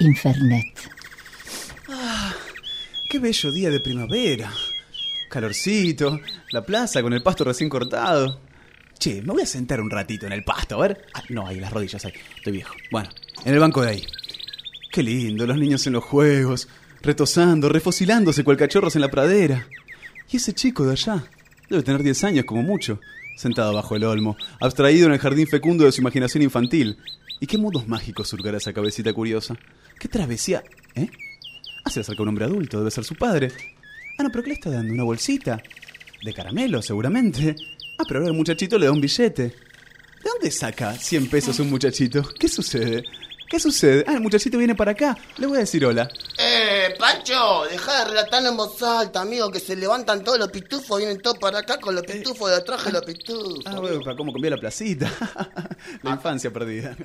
Infernet. Qué bello día de primavera. Calorcito, la plaza con el pasto recién cortado. Che, me voy a sentar un ratito en el pasto, a ver. Ah, no, ahí las rodillas ahí. Estoy viejo. Bueno, en el banco de ahí. Qué lindo, los niños en los juegos, retosando, refocilándose cual cachorros en la pradera. Y ese chico de allá, debe tener 10 años como mucho, sentado bajo el olmo, abstraído en el jardín fecundo de su imaginación infantil. ¿Y qué mundos mágicos surcará esa cabecita curiosa? ¿Qué travesía? ¿Eh? Ah, se acerca un hombre adulto, debe ser su padre. Ah, no, pero ¿qué le está dando? ¿Una bolsita? De caramelo, seguramente. Ah, pero ahora el muchachito le da un billete. ¿De dónde saca 100 pesos un muchachito? ¿Qué sucede? ¿Qué sucede? Ah, el muchachito viene para acá. Le voy a decir hola. Eh, Pancho, deja de relatar en voz alta, amigo, que se levantan todos los pitufos, vienen todos para acá con los pitufos de atrás de los pitufos. Ah, bueno, cómo cambió la placita. la infancia perdida.